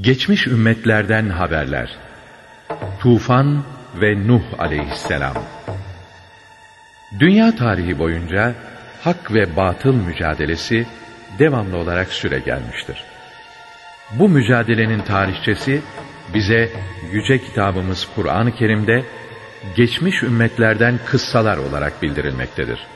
Geçmiş ümmetlerden haberler. Tufan ve Nuh aleyhisselam. Dünya tarihi boyunca hak ve batıl mücadelesi devamlı olarak süre gelmiştir. Bu mücadelenin tarihçesi bize yüce kitabımız Kur'an-ı Kerim'de geçmiş ümmetlerden kıssalar olarak bildirilmektedir.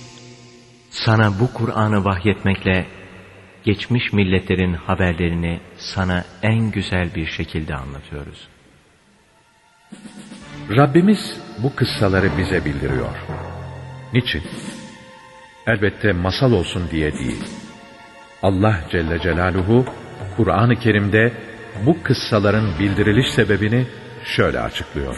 Sana bu Kur'an'ı vahyetmekle geçmiş milletlerin haberlerini sana en güzel bir şekilde anlatıyoruz. Rabbimiz bu kıssaları bize bildiriyor. Niçin? Elbette masal olsun diye değil. Allah Celle Celaluhu Kur'an-ı Kerim'de bu kıssaların bildiriliş sebebini şöyle açıklıyor.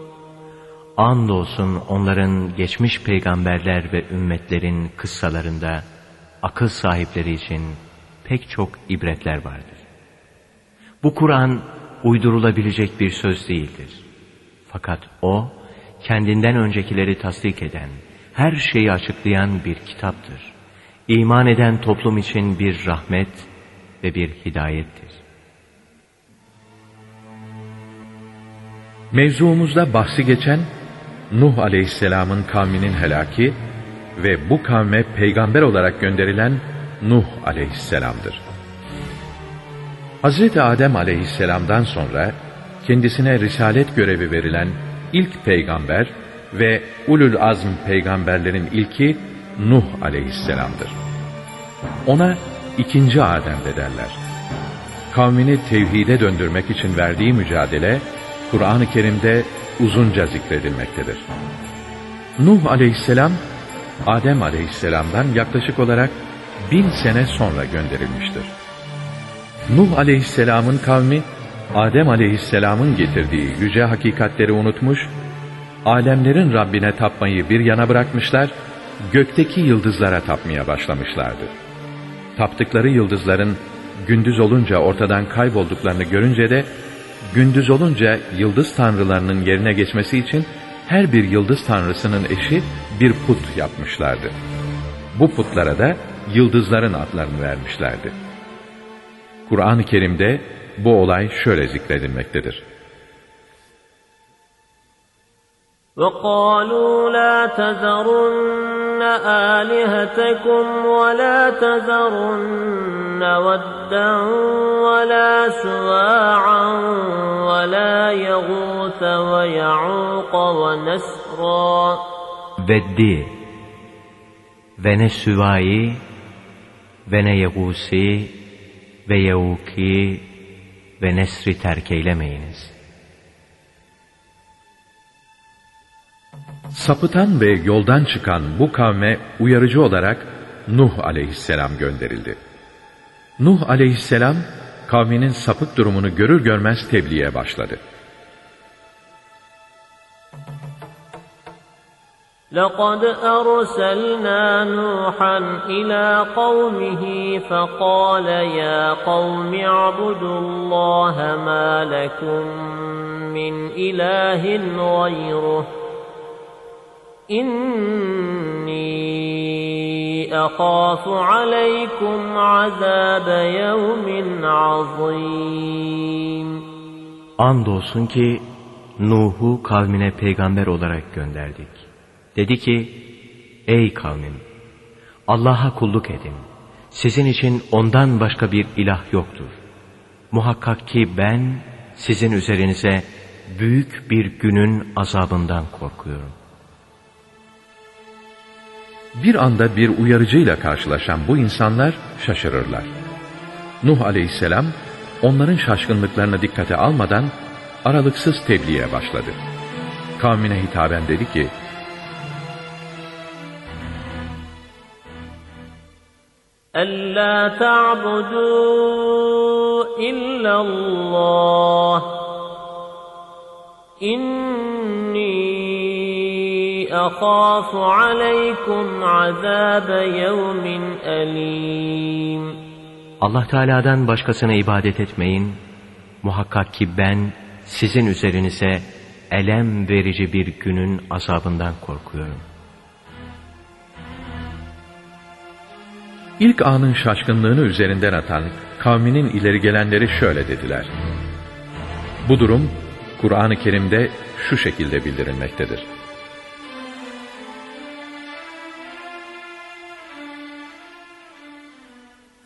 Andolsun onların geçmiş peygamberler ve ümmetlerin kıssalarında akıl sahipleri için pek çok ibretler vardır. Bu Kur'an uydurulabilecek bir söz değildir. Fakat o, kendinden öncekileri tasdik eden, her şeyi açıklayan bir kitaptır. İman eden toplum için bir rahmet ve bir hidayettir. Mevzumuzda bahsi geçen Nuh aleyhisselamın kavminin helaki ve bu kavme peygamber olarak gönderilen Nuh aleyhisselamdır. Hazreti Adem aleyhisselamdan sonra kendisine risalet görevi verilen ilk peygamber ve ulul azm peygamberlerin ilki Nuh aleyhisselamdır. Ona ikinci Adem de derler. Kavmini tevhide döndürmek için verdiği mücadele Kur'an-ı Kerim'de uzunca zikredilmektedir. Nuh aleyhisselam, Adem aleyhisselamdan yaklaşık olarak bin sene sonra gönderilmiştir. Nuh aleyhisselamın kavmi, Adem aleyhisselamın getirdiği yüce hakikatleri unutmuş, alemlerin Rabbine tapmayı bir yana bırakmışlar, gökteki yıldızlara tapmaya başlamışlardı. Taptıkları yıldızların gündüz olunca ortadan kaybolduklarını görünce de gündüz olunca yıldız tanrılarının yerine geçmesi için her bir yıldız tanrısının eşi bir put yapmışlardı. Bu putlara da yıldızların adlarını vermişlerdi. Kur'an-ı Kerim'de bu olay şöyle zikredilmektedir. وَقَالُوا لَا تَذَرُنَّ آلهتكم ولا تذرن ودا ولا سواعا ولا يغوث ويعوق ونسرا بدي ونه سواعي ونه يغوثي بيوكي بنسر ونسري تركي لمينز Sapıtan ve yoldan çıkan bu kavme uyarıcı olarak Nuh aleyhisselam gönderildi. Nuh aleyhisselam kavminin sapık durumunu görür görmez tebliğe başladı. لقد أرسلنا نوحا إلى قومه فقال يا قوم اعبدوا الله ما لكم من إله غيره إني أخاف عليكم عذاب يوم عظيم Andolsun ki Nuh'u kavmine peygamber olarak gönderdik. Dedi ki, ey kavmim Allah'a kulluk edin. Sizin için ondan başka bir ilah yoktur. Muhakkak ki ben sizin üzerinize büyük bir günün azabından korkuyorum. Bir anda bir uyarıcıyla karşılaşan bu insanlar şaşırırlar. Nuh aleyhisselam onların şaşkınlıklarını dikkate almadan aralıksız tebliğe başladı. Kavmine hitaben dedi ki, ألا تعبدوا إلا الله إني أخاف عليكم عذاب يوم أليم Allah Teala'dan başkasına ibadet etmeyin. Muhakkak ki ben sizin üzerinize elem verici bir günün azabından korkuyorum. İlk anın şaşkınlığını üzerinden atan kavminin ileri gelenleri şöyle dediler. Bu durum Kur'an-ı Kerim'de şu şekilde bildirilmektedir.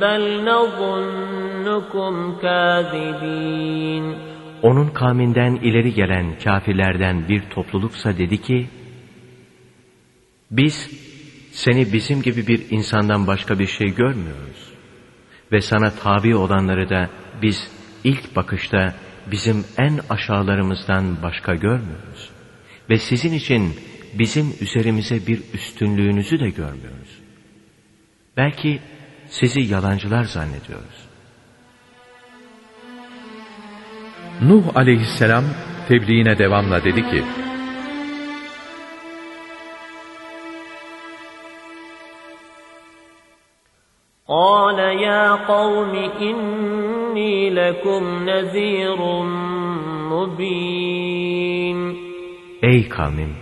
bel nazunnukum kâzibîn. Onun kavminden ileri gelen kafirlerden bir topluluksa dedi ki, Biz seni bizim gibi bir insandan başka bir şey görmüyoruz. Ve sana tabi olanları da biz ilk bakışta bizim en aşağılarımızdan başka görmüyoruz. Ve sizin için bizim üzerimize bir üstünlüğünüzü de görmüyoruz. Belki sizi yalancılar zannediyoruz. Nuh aleyhisselam tebliğine devamla dedi ki, قال يا قوم إني لكم نذير مبين Ey kavmim!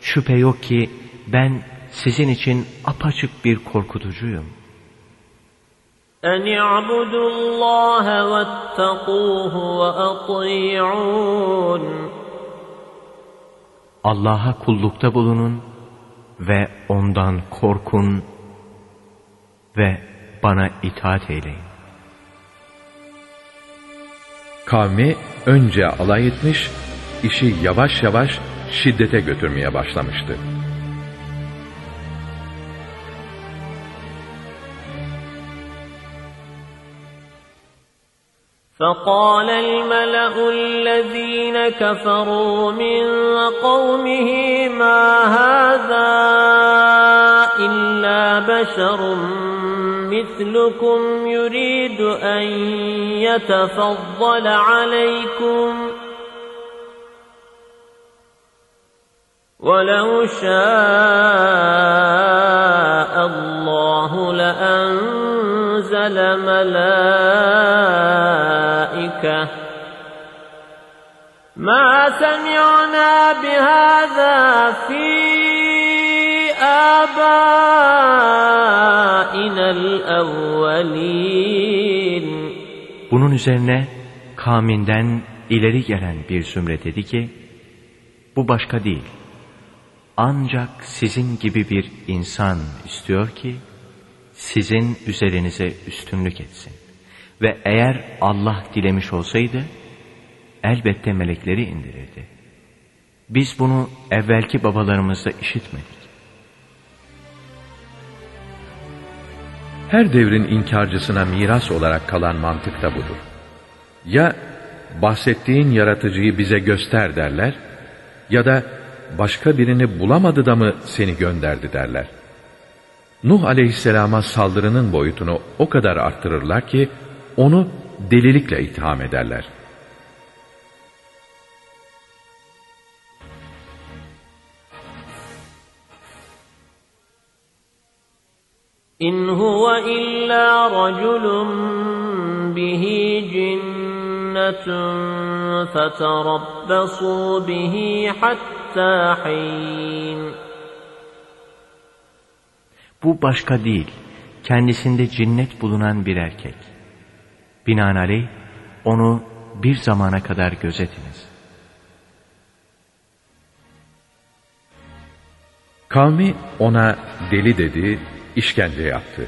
Şüphe yok ki ben sizin için apaçık bir korkutucuyum. أن اعبدوا الله واتقوه وأطيعون Allah'a kullukta bulunun ve ondan korkun ve bana itaat eyleyin. kavmi önce alay etmiş, işi yavaş yavaş şiddete götürmeye başlamıştı. فقال الملأ الذين كفروا من قومه ما هذا إلا بشر مثلكم يريد أن يتفضل عليكم ولو شاء الله لأنزل ملائكة ما سمعنا بهذا في آبائنا الأولين Bunun üzerine kavminden ileri gelen bir zümre dedi ki, bu başka değil. Ancak sizin gibi bir insan istiyor ki, sizin üzerinize üstünlük etsin. Ve eğer Allah dilemiş olsaydı, elbette melekleri indirirdi. Biz bunu evvelki babalarımızda işitmedik. Her devrin inkarcısına miras olarak kalan mantık da budur. Ya bahsettiğin yaratıcıyı bize göster derler ya da başka birini bulamadı da mı seni gönderdi derler. Nuh aleyhisselama saldırının boyutunu o kadar arttırırlar ki, onu delilikle itham ederler. İn huve illa raculun bihi cinnetun feterabbesu bihi hatta hin. Bu başka değil, kendisinde cinnet bulunan bir erkek. Binaenaleyh onu bir zamana kadar gözetiniz. Kavmi ona deli dedi, işkence yaptı.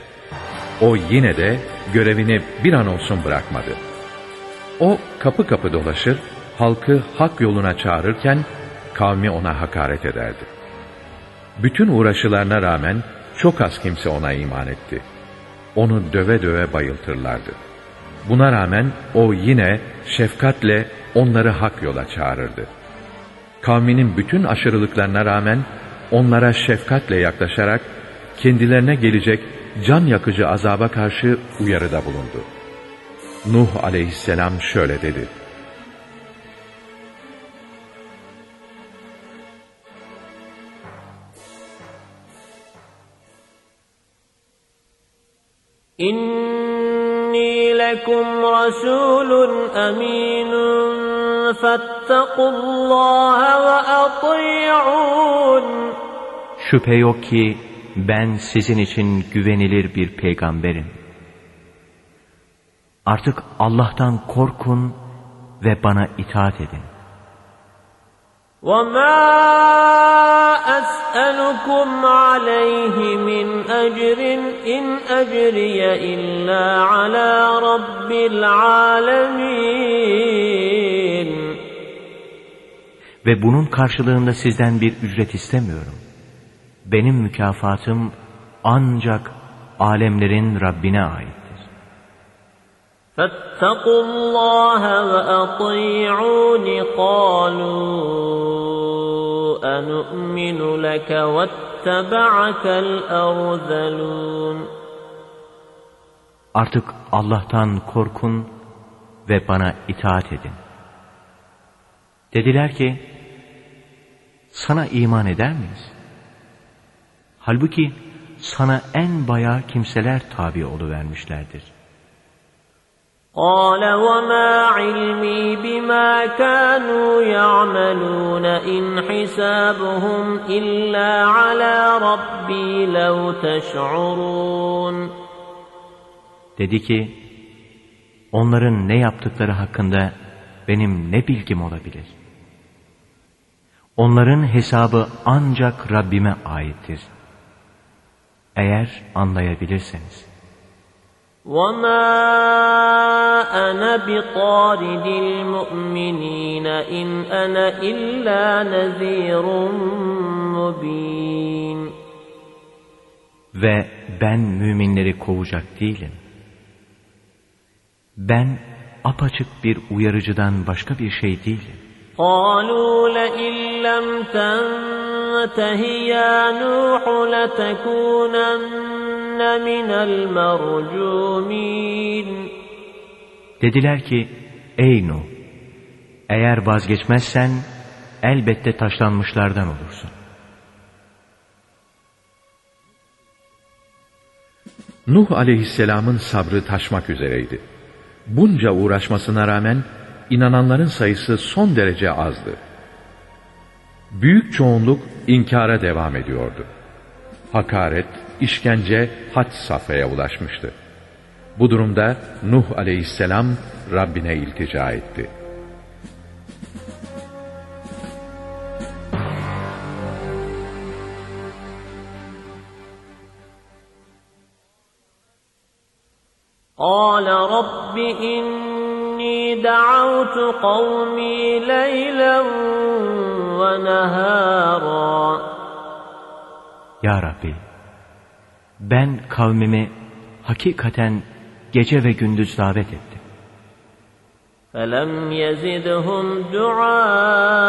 O yine de görevini bir an olsun bırakmadı. O kapı kapı dolaşır, halkı hak yoluna çağırırken kavmi ona hakaret ederdi. Bütün uğraşılarına rağmen çok az kimse ona iman etti. Onu döve döve bayıltırlardı. Buna rağmen o yine şefkatle onları hak yola çağırırdı. Kavminin bütün aşırılıklarına rağmen onlara şefkatle yaklaşarak kendilerine gelecek can yakıcı azaba karşı uyarıda bulundu. Nuh aleyhisselam şöyle dedi. إني لكم رسول أمين فاتقوا الله وأطيعون Şüphe yok ki ben sizin için güvenilir bir peygamberim. Artık Allah'tan korkun ve bana itaat edin. وما أسألكم عليه من أجر إن أجري إلا على رب العالمين Ve bunun karşılığında sizden bir ücret istemiyorum. Benim mükafatım ancak alemlerin Rabbine aittir. فاتقوا الله وأطيعون قالوا أنؤمن لك واتبعك الأرذلون Artık Allah'tan korkun ve bana itaat edin. Dediler ki, sana iman eder miyiz? Halbuki sana en bayağı kimseler tabi oluvermişlerdir. قال وما علمي بما كانوا يعملون إن حسابهم إلا على ربي لو تشعرون Dedi ki, onların ne yaptıkları hakkında benim ne bilgim olabilir? Onların hesabı ancak Rabbime aittir. Eğer anlayabilirseniz. وما أنا بطارد المؤمنين إن أنا إلا نذير مبين Ve ben müminleri kovacak değilim. Ben apaçık bir uyarıcıdan başka bir şey değilim. قالوا لئن لم تنته يا نوح لتكونن من المرجومين Dediler ki, ey Nuh, eğer vazgeçmezsen elbette taşlanmışlardan olursun. Nuh aleyhisselamın sabrı taşmak üzereydi. Bunca uğraşmasına rağmen inananların sayısı son derece azdı. Büyük çoğunluk inkara devam ediyordu. Hakaret, işkence had safhaya ulaşmıştı. Bu durumda Nuh aleyhisselam Rabbine iltica etti. قال رب إني دعوت قومي ليلا ونهارا Ya Rabbi, ben kavmimi hakikaten gece ve gündüz davet ettim. فلم يزدهم دعائي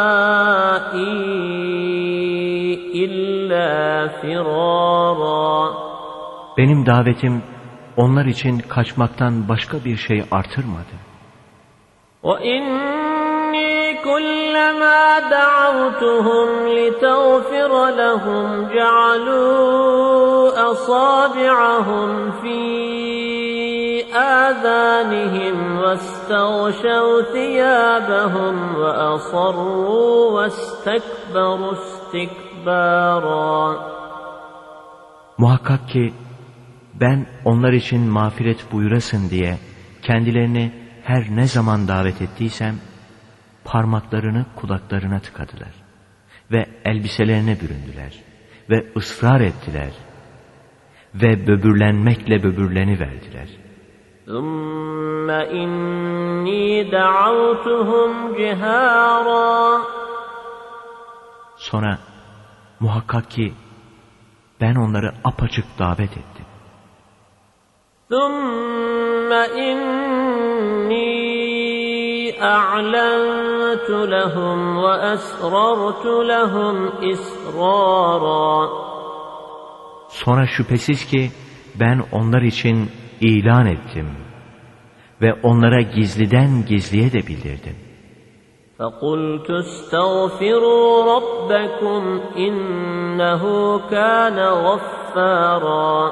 إلا فرارا Benim davetim onlar için kaçmaktan başka bir şey artırmadı. وإني كلما دعوتهم لتغفر لهم جعلوا أصابعهم في آذانهم واستغشوا ثيابهم وأصروا واستكبروا استكبارا Muhakkak ki ben onlar için mağfiret buyurasın diye kendilerini her ne zaman davet ettiysem parmaklarını kulaklarına tıkadılar ve elbiselerine büründüler ve ısrar ettiler ve böbürlenmekle böbürleni verdiler. ثم إني دعوتهم جهارا Sonra muhakkak ki ben onları apaçık davet ettim. ثم إني أعلنت لهم وأسررت لهم إسرارا Sonra şüphesiz ki ben onlar için ilan ettim ve onlara gizliden gizliye de bildirdim. فقلت استغفروا ربكم إنه كان غفارا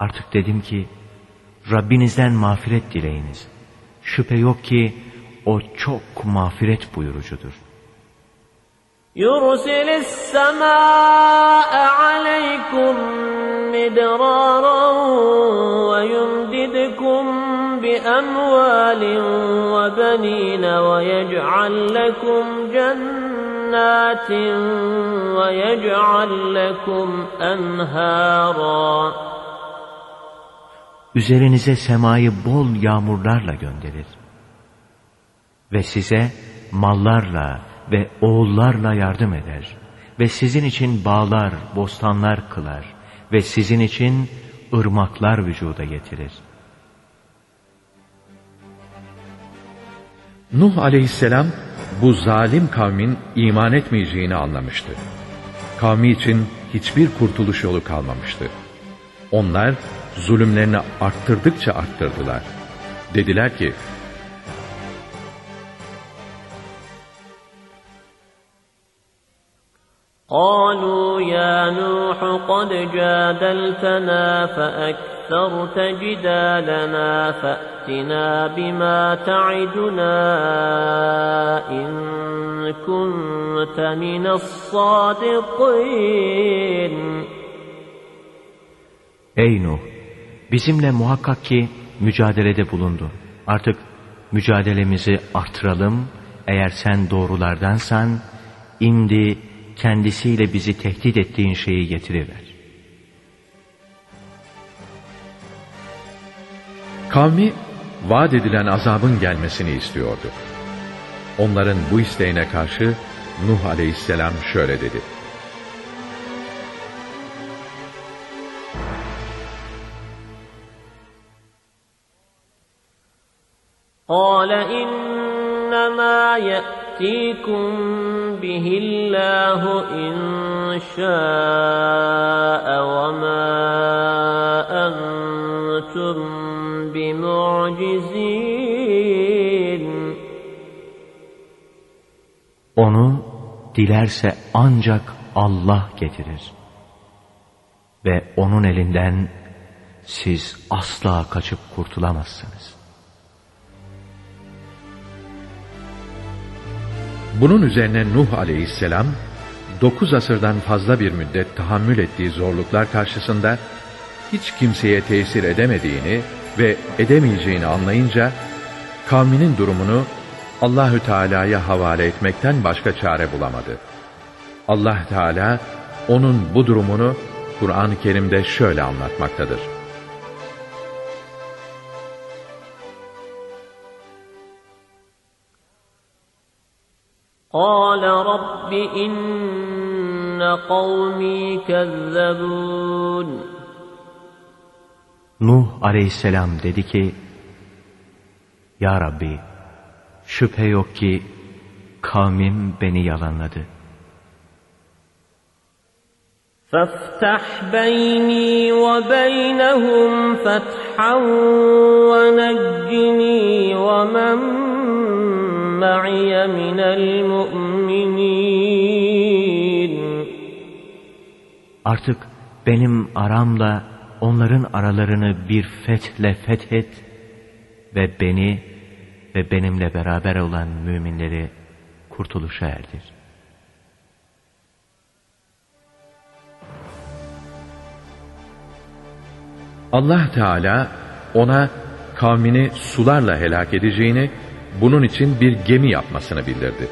Artık dedim ki Rabbinizden mağfiret dileyiniz. Şüphe yok ki o çok mağfiret buyurucudur. يرسل السماء عليكم مدرارا ويمددكم بأموال وبنين ويجعل لكم جنات ويجعل لكم أنهارا Üzerinize semayı bol yağmurlarla gönderir. Ve size mallarla ve oğullarla yardım eder. Ve sizin için bağlar, bostanlar kılar. Ve sizin için ırmaklar vücuda getirir. Nuh aleyhisselam bu zalim kavmin iman etmeyeceğini anlamıştı. Kavmi için hiçbir kurtuluş yolu kalmamıştı. Onlar zulümlerini arttırdıkça arttırdılar. Dediler ki, قالوا يا نوح قد جادلتنا فأكثرت جدالنا فأتنا بما تعدنا إن كنت من الصادقين Ey Nuh! Bizimle muhakkak ki mücadelede bulundun. Artık mücadelemizi artıralım. Eğer sen doğrulardansan, indi kendisiyle bizi tehdit ettiğin şeyi getiriver. kavmi vaat edilen azabın gelmesini istiyordu. Onların bu isteğine karşı Nuh aleyhisselam şöyle dedi. قال إنما يأتيكم به الله إن شاء وما أنتم بمعجزين Onu dilerse ancak Allah getirir. Ve onun elinden siz asla kaçıp kurtulamazsınız. Bunun üzerine Nuh aleyhisselam, dokuz asırdan fazla bir müddet tahammül ettiği zorluklar karşısında, hiç kimseye tesir edemediğini ve edemeyeceğini anlayınca, kavminin durumunu Allahü Teala'ya havale etmekten başka çare bulamadı. Allah Teala, onun bu durumunu Kur'an-ı Kerim'de şöyle anlatmaktadır. قال رب إن قومي كذبون Nuh aleyhisselam dedi ki, Ya Rabbi, şüphe yok ki kavmim beni yalanladı. فافتح بيني وبينهم فتحا ونجني ومن معي من المؤمنين Artık benim aramla onların aralarını bir fethle fethet ve beni ve benimle beraber olan müminleri kurtuluşa erdir. Allah Teala ona kavmini sularla helak edeceğini, bunun için bir gemi yapmasını bildirdi.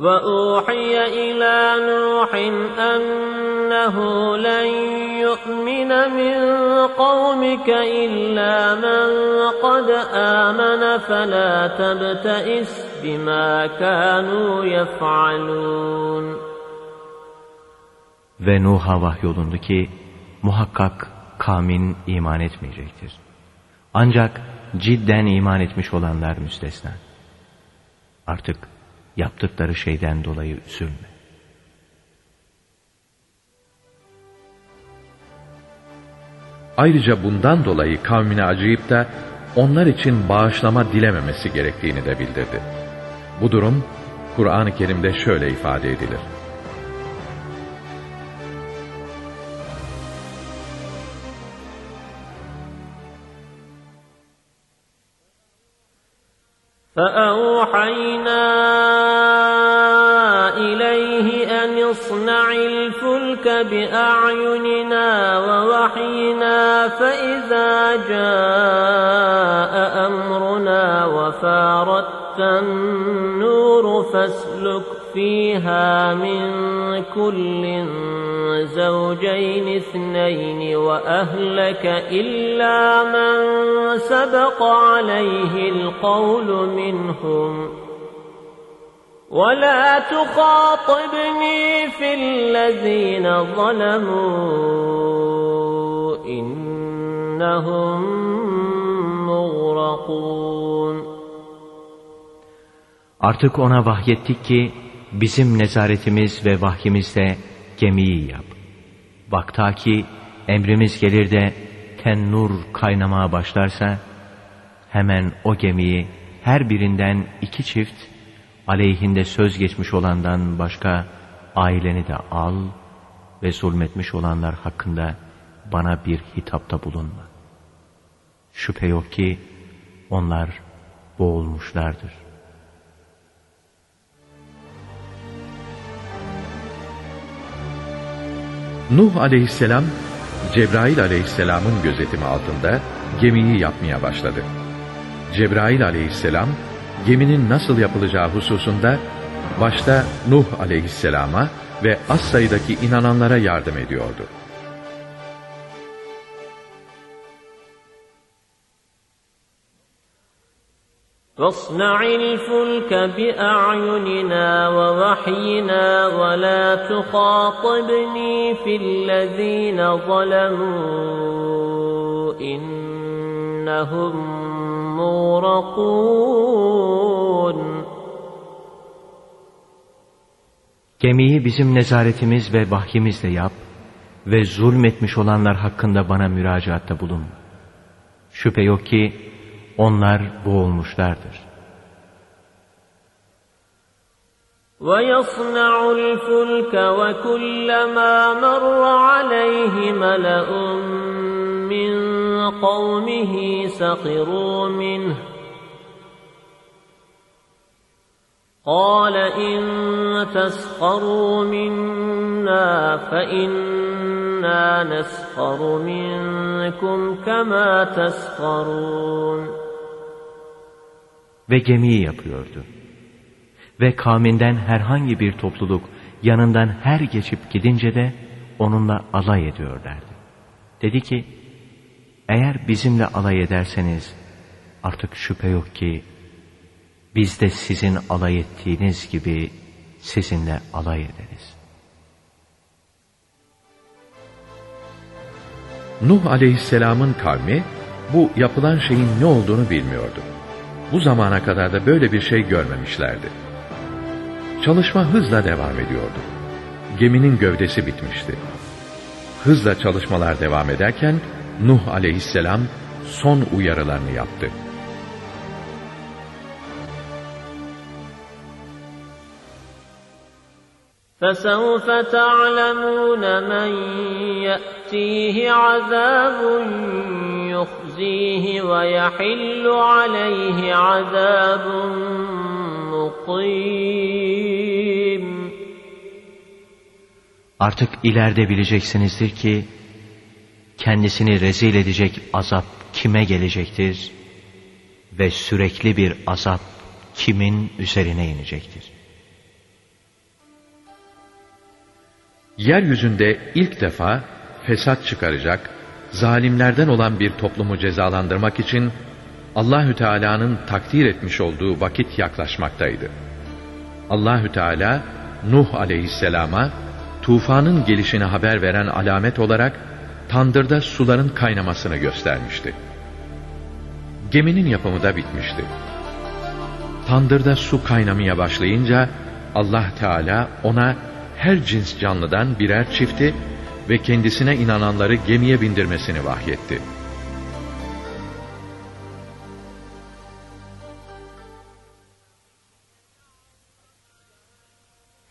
وأوحي إلى نوح أنه لن يؤمن من قومك إلا من قد آمن فلا تبتئس بما كانوا يفعلون ve Nuh'a vahyolundu ki muhakkak kavmin iman etmeyecektir. Ancak cidden iman etmiş olanlar müstesna. Artık yaptıkları şeyden dolayı üzülme. Ayrıca bundan dolayı kavmine acıyıp da onlar için bağışlama dilememesi gerektiğini de bildirdi. Bu durum Kur'an-ı Kerim'de şöyle ifade edilir. فأوحينا إليه أن اصنع الفلك بأعيننا ووحينا فإذا جاء أمرنا وفاردت النور فاسلك فيها من كل زوجين اثنين وأهلك إلا من سبق عليه القول منهم. ولا تخاطبني في الذين ظلموا إنهم مغرقون. Artık ona vahyettik ki bizim nezaretimiz ve vahyimizle gemiyi yap. Vakta ki emrimiz gelir de tennur kaynamaya başlarsa hemen o gemiyi her birinden iki çift aleyhinde söz geçmiş olandan başka aileni de al ve zulmetmiş olanlar hakkında bana bir hitapta bulunma. Şüphe yok ki onlar boğulmuşlardır. Nuh aleyhisselam, Cebrail aleyhisselamın gözetimi altında gemiyi yapmaya başladı. Cebrail aleyhisselam, geminin nasıl yapılacağı hususunda başta Nuh aleyhisselama ve az sayıdaki inananlara yardım ediyordu. فاصنع الفلك بأعيننا ووحينا ولا تخاطبني في الذين ظلموا إنهم مغرقون Gemiyi bizim nezaretimiz ve vahyimizle yap ve zulmetmiş olanlar hakkında bana müracaatta bulun. Şüphe yok ki onlar boğulmuşlardır. ويصنع الفلك وكلما مر عليه ملأ من قومه سخروا منه قال إن تسخروا منا فإنا نسخر منكم كما تسخرون Ve gemiyi yapıyordu. Ve kavminden herhangi bir topluluk yanından her geçip gidince de onunla alay ediyorlardı. Dedi ki, eğer bizimle alay ederseniz artık şüphe yok ki biz de sizin alay ettiğiniz gibi sizinle alay ederiz. Nuh aleyhisselamın kavmi bu yapılan şeyin ne olduğunu bilmiyordu Bu zamana kadar da böyle bir şey görmemişlerdi. Çalışma hızla devam ediyordu. Geminin gövdesi bitmişti. hızla çalışmalar devam ederken Nuh aleyhisselam son uyarılarını yaptı. فسوف تعلمون من يأتيه عذاب يخزيه ويحل عليه عذاب مقيم Artık ileride bileceksinizdir ki kendisini rezil edecek azap kime gelecektir ve sürekli bir azap kimin üzerine inecektir. Yeryüzünde ilk defa fesat çıkaracak, zalimlerden olan bir toplumu cezalandırmak için Allahü Teala'nın takdir etmiş olduğu vakit yaklaşmaktaydı. Allahü Teala Nuh aleyhisselama tufanın gelişini haber veren alamet olarak tandırda suların kaynamasını göstermişti. Geminin yapımı da bitmişti. Tandırda su kaynamaya başlayınca Allah Teala ona her cins canlıdan birer çifti ve kendisine inananları gemiye bindirmesini vahyetti.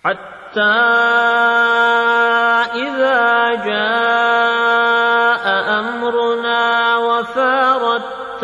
حتى إذا جاء أمرنا وفارت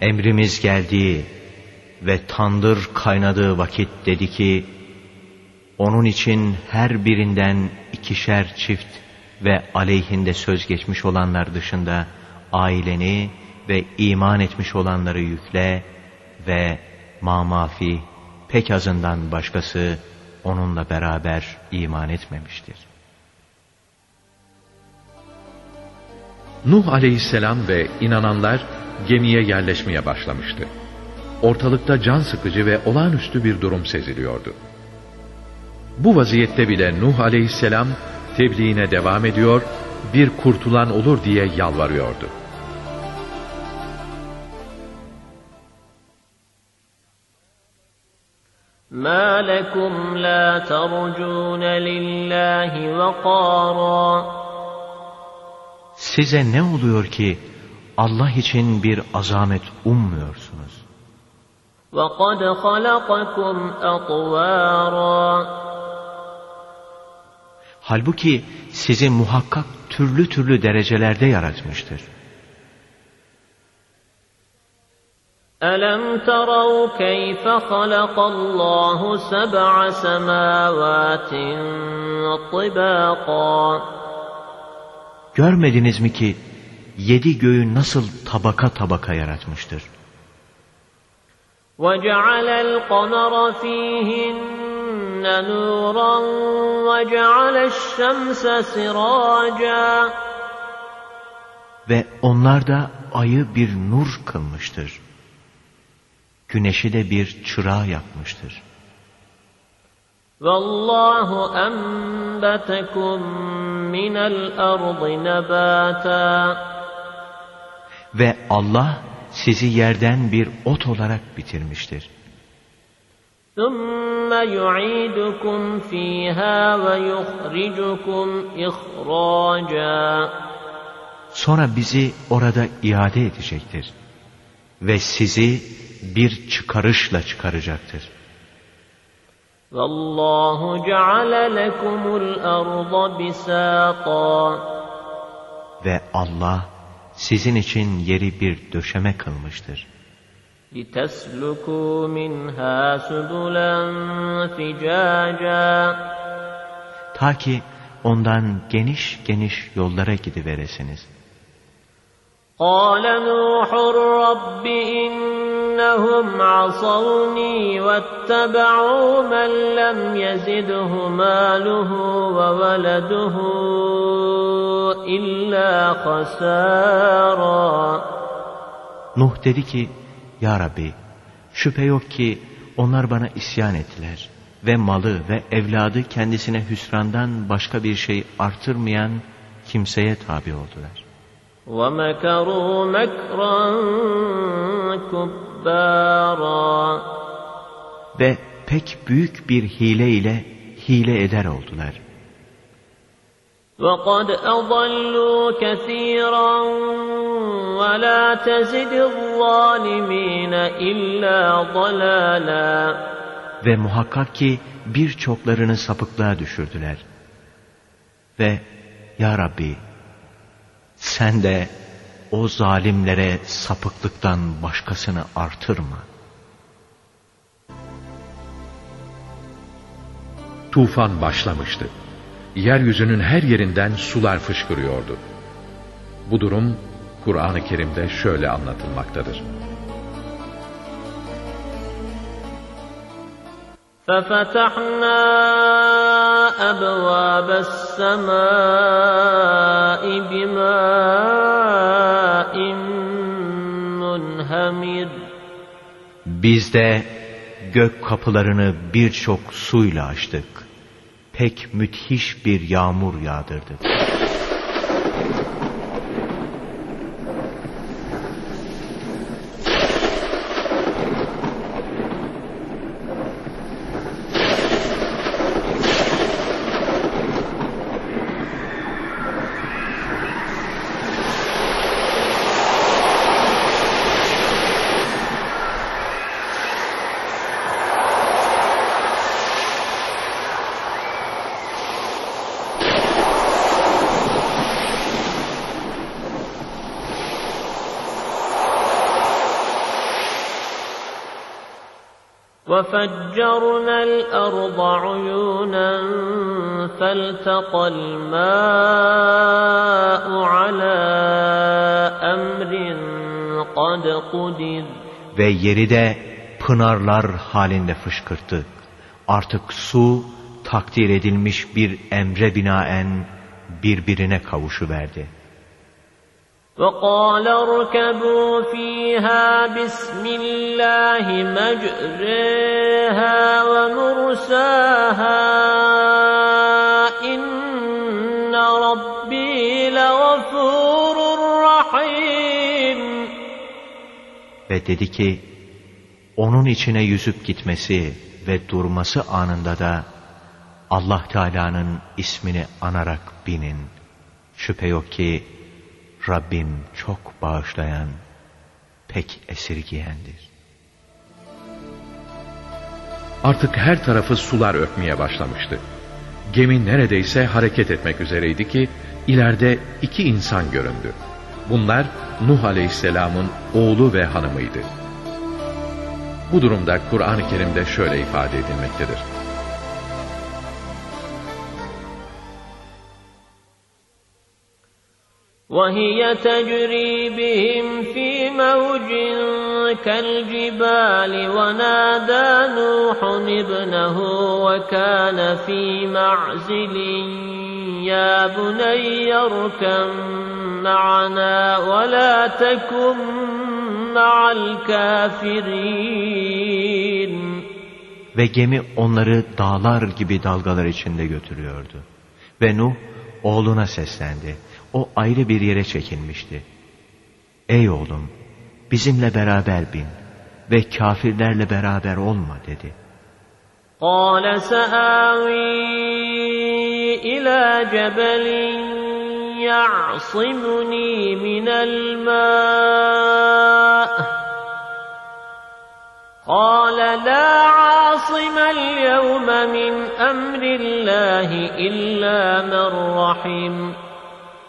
emrimiz geldiği ve tandır kaynadığı vakit dedi ki, onun için her birinden ikişer çift ve aleyhinde söz geçmiş olanlar dışında aileni ve iman etmiş olanları yükle ve mamafi pek azından başkası onunla beraber iman etmemiştir. Nuh aleyhisselam ve inananlar gemiye yerleşmeye başlamıştı. Ortalıkta can sıkıcı ve olağanüstü bir durum seziliyordu. Bu vaziyette bile Nuh aleyhisselam tebliğine devam ediyor, bir kurtulan olur diye yalvarıyordu. ما لكم لا ترجون لله وقارا Size ne oluyor ki Allah için bir azamet ummuyorsunuz? وقد خلقكم أطوارا Halbuki sizi muhakkak türlü türlü derecelerde yaratmıştır. ألم تروا كيف خلق الله سبع سماوات طباقا Görmediniz mi ki yedi göğü nasıl tabaka tabaka yaratmıştır? وجعل القمر فيهن نورا وجعل الشمس سراجا Ve onlar da ayı bir nur kılmıştır. Güneşi de bir çırağı yapmıştır. والله أنبتكم من الأرض نباتا Ve Allah sizi yerden bir ot olarak bitirmiştir. ثم يعيدكم فيها ويخرجكم إخراجا Sonra bizi orada iade edecektir. Ve sizi bir çıkarışla çıkaracaktır. والله جعل لكم الأرض بساطا Ve Allah sizin için yeri bir döşeme kılmıştır. لتسلكوا منها سبلا فجاجا Ta ki ondan geniş geniş yollara gidiveresiniz. قال نوح رب إن إنهم عصوني واتبعوا من لم يزده ماله وولده إلا خسارا Nuh dedi ki, Ya Rabbi, şüphe yok ki onlar bana isyan ettiler ve malı ve evladı kendisine hüsrandan başka bir şey artırmayan kimseye tabi oldular. ومكروا مكرا كبارا Ve pek büyük bir hile ile hile eder oldular. وقد أضلوا كثيرا ولا تزد الظالمين إلا ضلالا Ve muhakkak ki birçoklarını sapıklığa düşürdüler. Ve Ya Rabbi sen de o zalimlere sapıklıktan başkasını artırma. Tufan başlamıştı. Yeryüzünün her yerinden sular fışkırıyordu. Bu durum Kur'an-ı Kerim'de şöyle anlatılmaktadır. ففتحنا أبواب السماء بماء منهمر Biz de gök kapılarını birçok suyla açtık. Pek müthiş bir yağmur yağdırdık. الأرض عيونا فالتقى الماء على أمر قد قدر Ve yeri de pınarlar halinde fışkırttık. Artık su takdir edilmiş bir emre binaen birbirine kavuşuverdi. وقال اركبوا فيها بسم الله مجريها ومرساها إن ربي لغفور رحيم Ve dedi ki, onun içine yüzüp gitmesi ve durması anında da Allah Teala'nın ismini anarak binin. Şüphe yok ki Rabbim çok bağışlayan, pek esirgiyendir. Artık her tarafı sular öpmeye başlamıştı. Gemi neredeyse hareket etmek üzereydi ki ileride iki insan göründü. Bunlar Nuh Aleyhisselam'ın oğlu ve hanımıydı. Bu durumda Kur'an-ı Kerim'de şöyle ifade edilmektedir. وهي تجري بهم في موج كالجبال ونادى نوح ابنه وكان في معزل يا بني اركم معنا ولا تكن مع الكافرين Ve gemi onları dağlar gibi dalgalar içinde götürüyordu. Ve Nuh oğluna seslendi. O ayrı bir yere çekilmişti. Ey oğlum bizimle beraber bin ve kafirlerle beraber olma dedi. قال سآوي إلى جبل يعصمني من الماء قال لا عاصم اليوم من أمر الله إلا من رحم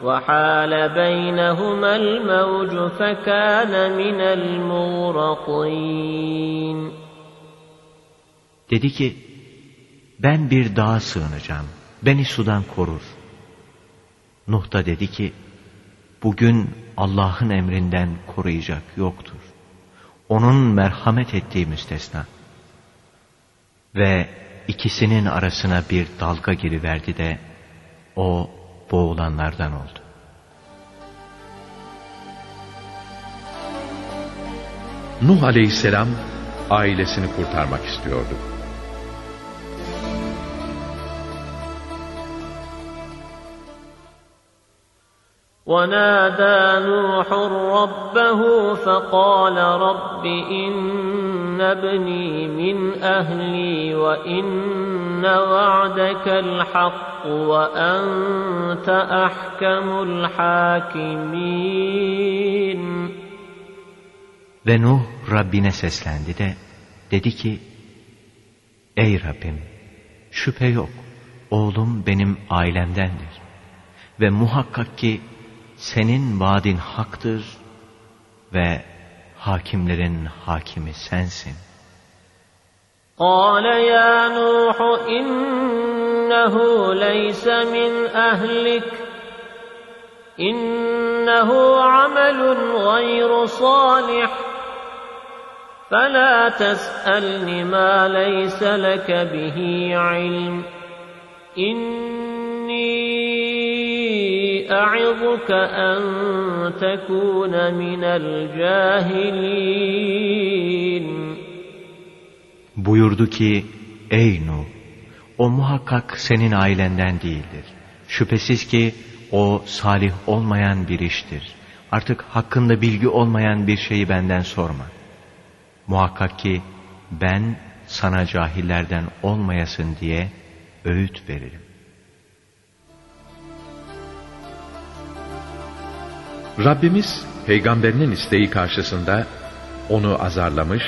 وحال بينهما الموج فكان من المغرقين Dedi ki ben bir dağa sığınacağım. Beni sudan korur. Nuh da dedi ki bugün Allah'ın emrinden koruyacak yoktur. onun merhamet ettiği müstesna. Ve ikisinin arasına bir dalga giriverdi de o boğulanlardan oldu. Nuh aleyhisselam ailesini kurtarmak istiyordu. ونادى نوح ربه فقال رب إن ابني من أهلي وإن وعدك الحق وأنت أحكم الحاكمين Ve Nuh Rabbine seslendi de dedi ki Ey Rabbim şüphe yok oğlum benim ailemdendir ve muhakkak ki senin vaadin haktır ve hakimlerin hakimi sensin. قال يا نوح إنه ليس من أهلك إنه عمل غير صالح فلا تسألن ما ليس لك به علم إني أعظك أن تكون من الجاهلين Buyurdu ki, ey Nuh, o muhakkak senin ailenden değildir. Şüphesiz ki o salih olmayan bir iştir. Artık hakkında bilgi olmayan bir şeyi benden sorma. Muhakkak ki ben sana cahillerden olmayasın diye öğüt veririm. Rabbimiz peygamberinin isteği karşısında onu azarlamış,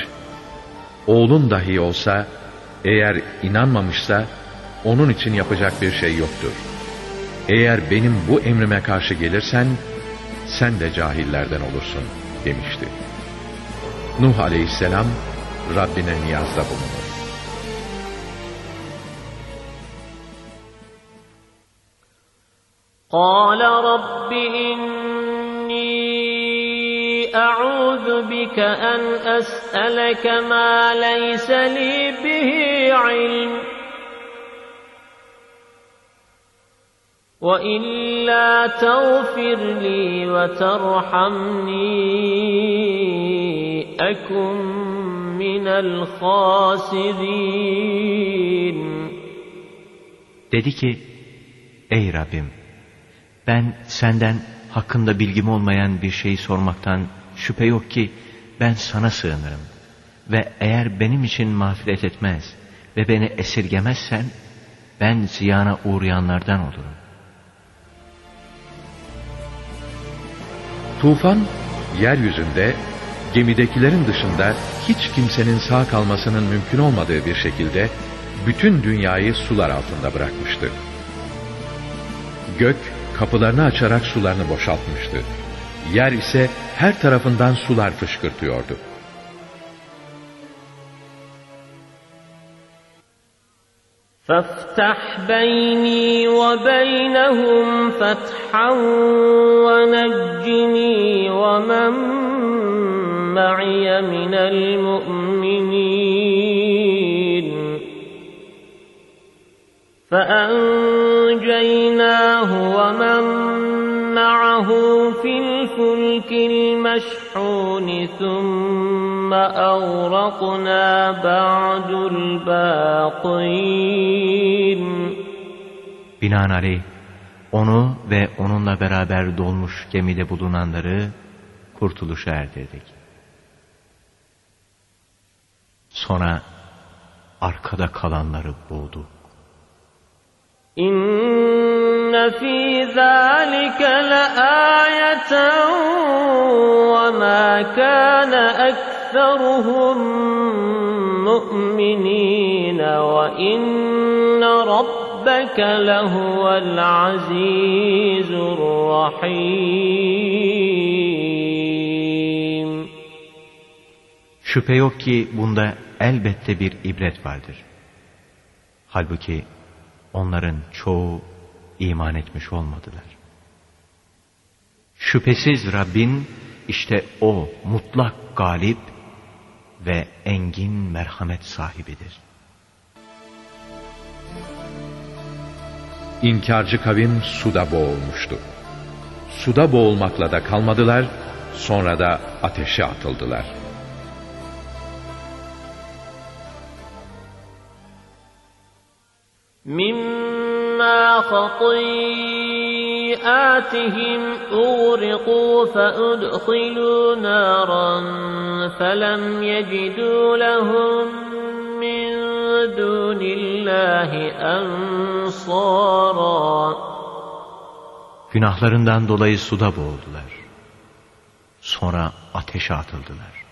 oğlun dahi olsa eğer inanmamışsa onun için yapacak bir şey yoktur. Eğer benim bu emrime karşı gelirsen sen de cahillerden olursun demişti. Nuh aleyhisselam Rabbine niyazda bulunur. قال رب إني بك أن أسألك ما ليس لي به علم وإلا تغفر لي وترحمني أكن من الخاسرين Dedi ki, ey Rabbim, ben senden hakkında bilgim olmayan bir şeyi sormaktan şüphe yok ki ben sana sığınırım. Ve eğer benim için mağfiret etmez ve beni esirgemezsen ben ziyana uğrayanlardan olurum. Tufan, yeryüzünde gemidekilerin dışında hiç kimsenin sağ kalmasının mümkün olmadığı bir şekilde bütün dünyayı sular altında bırakmıştı. Gök kapılarını açarak sularını boşaltmıştı. Yer ise her tarafından sular fışkırtıyordu. فافتح بيني وبينهم فتحا ونجني ومن معي من المؤمنين فأنجيناه ومن معه في الفلك المشحون ثم أغرقنا بعد الباقين Binaenaleyh onu ve onunla beraber dolmuş gemide bulunanları kurtuluşa erdirdik. Sonra arkada kalanları İnne fî zâlike leâyeten ve mâ kâne ekseruhum mu'minîne ve inne rabbeke lehuvel. Şüphe yok ki bunda elbette bir ibret vardır. Halbuki onların çoğu iman etmiş olmadılar. Şüphesiz Rabbin işte o mutlak galip, ve engin merhamet sahibidir. İnkarcı kavim suda boğulmuştu. Suda boğulmakla da kalmadılar, sonra da ateşe atıldılar. مما خطيئاتهم أغرقوا فأدخلوا نارا فلم يجدوا لهم من دون الله أنصارا Günahlarından dolayı suda boğuldular. Sonra ateşe atıldılar.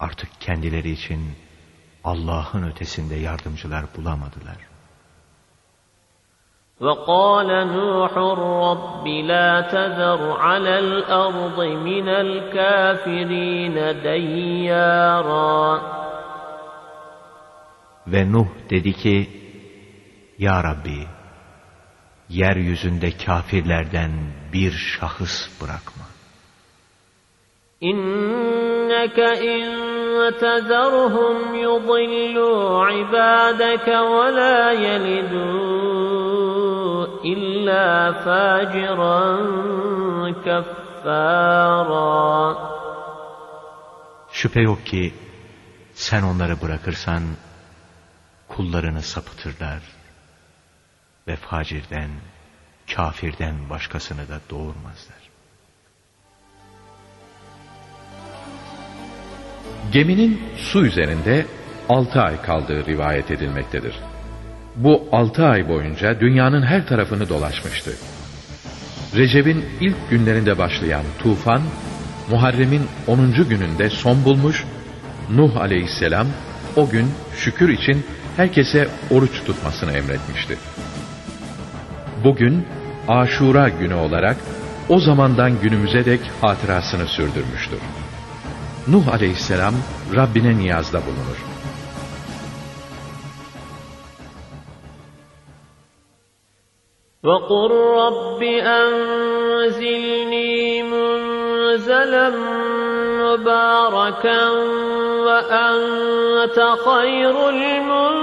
Artık kendileri için Allah'ın ötesinde yardımcılar bulamadılar. وقال نوح رب لا تذر على الأرض من الكافرين ديارا Ve Nuh dedi ki, Ya Rabbi, yeryüzünde kafirlerden bir şahıs bırakma. إنك إن تذرهم يضلوا عبادك ولا يلدوا إلا فاجرا كفارا Şüphe yok ki sen onları bırakırsan kullarını sapıtırlar ve facirden, kafirden başkasını da doğurmazlar. Geminin su üzerinde altı ay kaldığı rivayet edilmektedir. Bu altı ay boyunca dünyanın her tarafını dolaşmıştı. Recep'in ilk günlerinde başlayan tufan, Muharrem'in 10. gününde son bulmuş, Nuh aleyhisselam o gün şükür için herkese oruç tutmasını emretmişti. Bugün Aşura günü olarak o zamandan günümüze dek hatırasını sürdürmüştür. Nuh aleyhisselam Rabbine niyazda bulunur. وقل رب أنزلني منزلا مباركا وأنت خير المنزلين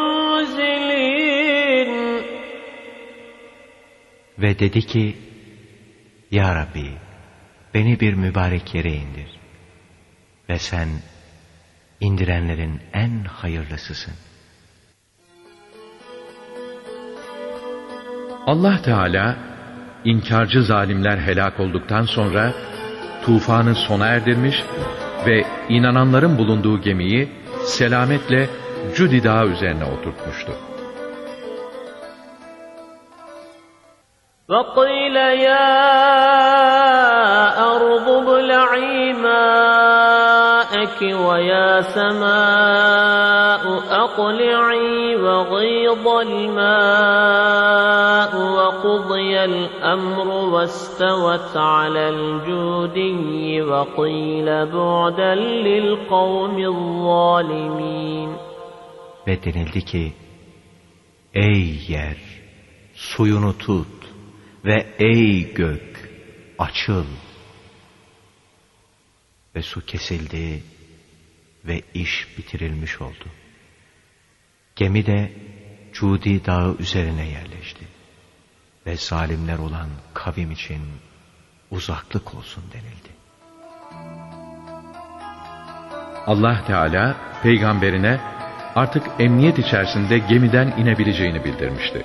Ve dedi ki, Ya Rabbi, beni bir mübarek yere indir. Ve sen, indirenlerin en hayırlısısın. Allah Teala inkarcı zalimler helak olduktan sonra tufanı sona erdirmiş ve inananların bulunduğu gemiyi selametle Cudi Dağı üzerine oturtmuştu. وقيل يا ماءك ويا سماء أقلعي وغيض الماء وقضي الأمر واستوت على الجودي وقيل بعدا للقوم الظالمين Ve denildi ki, Ey yer, suyunu tut gök, açıl. Ve su kesildi ve iş bitirilmiş oldu. Gemi de Cudi dağı üzerine yerleşti. Ve zalimler olan kavim için uzaklık olsun denildi. Allah Teala peygamberine artık emniyet içerisinde gemiden inebileceğini bildirmişti.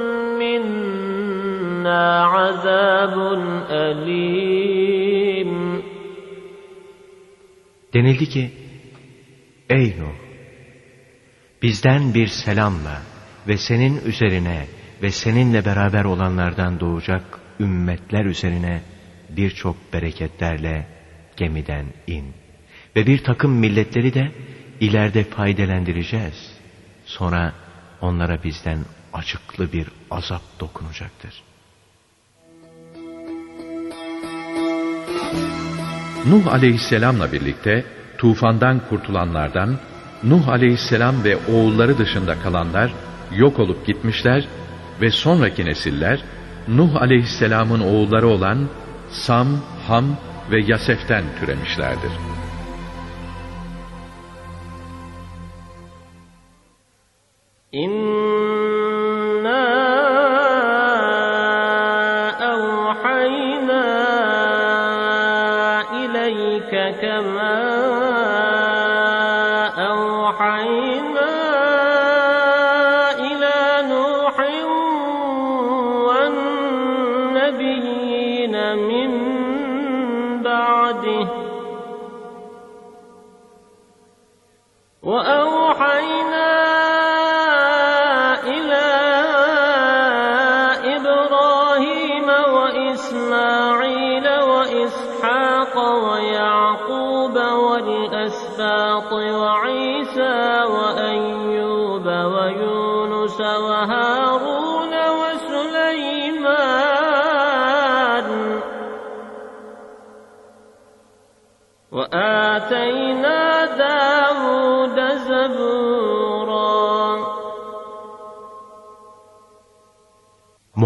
منا عذاب أليم Denildi ki, Ey Nuh! Bizden bir selamla ve senin üzerine ve seninle beraber olanlardan doğacak ümmetler üzerine birçok bereketlerle gemiden in. Ve bir takım milletleri de ileride faydelendireceğiz. Sonra onlara bizden acıklı bir azap dokunacaktır. Nuh aleyhisselamla birlikte tufandan kurtulanlardan Nuh aleyhisselam ve oğulları dışında kalanlar yok olup gitmişler ve sonraki nesiller Nuh aleyhisselamın oğulları olan Sam, Ham ve Yasef'ten türemişlerdir.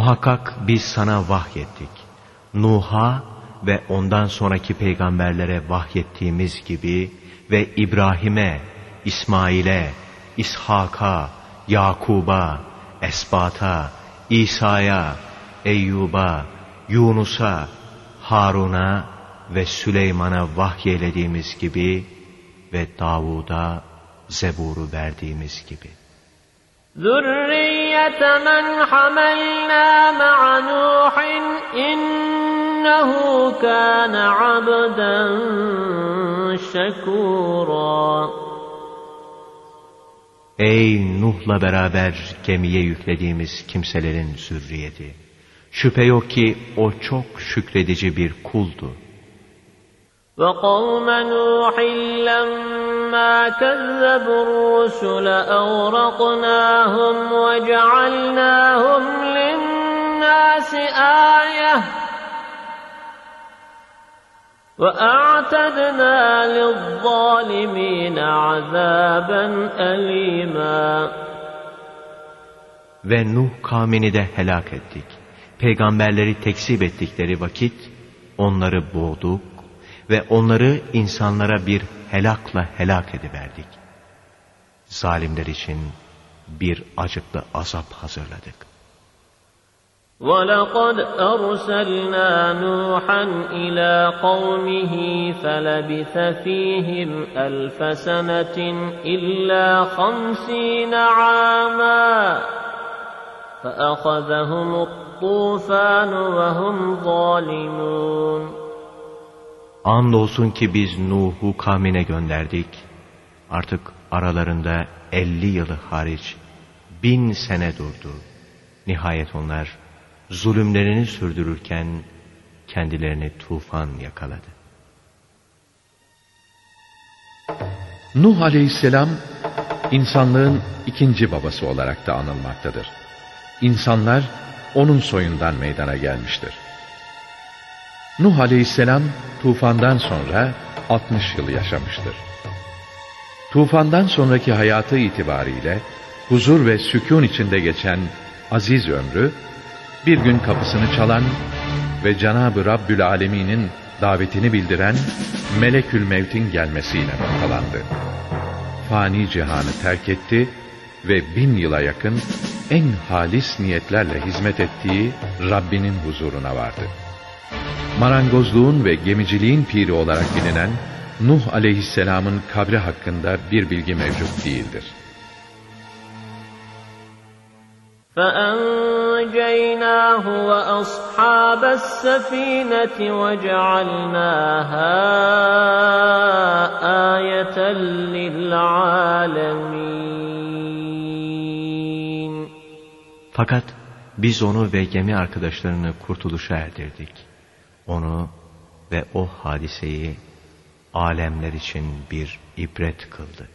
Muhakkak biz sana vahyettik. Nuh'a ve ondan sonraki peygamberlere vahyettiğimiz gibi ve İbrahim'e, İsmail'e, İshak'a, Yakub'a, Esbat'a, İsa'ya, Eyyub'a, Yunus'a, Harun'a ve Süleyman'a vahyelediğimiz gibi ve Davud'a Zebur'u verdiğimiz gibi. ذرية من حملنا مع نوح إنه كان عبدا شكورا Ey Nuh'la beraber gemiye yüklediğimiz kimselerin zürriyeti! Şüphe yok ki o çok şükredici bir kuldu. وقوم نوح لما كذبوا الرسل أغرقناهم وجعلناهم للناس آية وأعتدنا للظالمين عذابا أليما Ve Nuh kavmini de helak ettik. Peygamberleri tekzip ettikleri vakit onları boğduk ve onları insanlara bir helakla helak ediverdik. Zalimler için bir acıklı azap hazırladık. ولقد أرسلنا نوحا إلى قومه فلبث فيهم ألف سنة إلا خمسين عاما فأخذهم الطوفان وهم ظالمون Andolsun ki biz Nuh'u kavmine gönderdik. Artık aralarında elli yılı hariç bin sene durdu. Nihayet onlar zulümlerini sürdürürken kendilerini tufan yakaladı. Nuh aleyhisselam insanlığın ikinci babası olarak da anılmaktadır. İnsanlar onun soyundan meydana gelmiştir. Nuh aleyhisselam tufandan sonra 60 yıl yaşamıştır. Tufandan sonraki hayatı itibariyle huzur ve sükun içinde geçen aziz ömrü, bir gün kapısını çalan ve Cenab-ı Rabbül Alemin'in davetini bildiren Melekül Mevt'in gelmesiyle noktalandı. Fani cihanı terk etti ve bin yıla yakın en halis niyetlerle hizmet ettiği Rabbinin huzuruna vardı. Marangozluğun ve gemiciliğin piri olarak bilinen Nuh aleyhisselamın kabri hakkında bir bilgi mevcut değildir. فأنجيناه وأصحاب السفينة وجعلناها آية للعالمين Fakat biz onu ve gemi arkadaşlarını kurtuluşa erdirdik. Onu ve o hadiseyi alemler için bir ibret kıldık.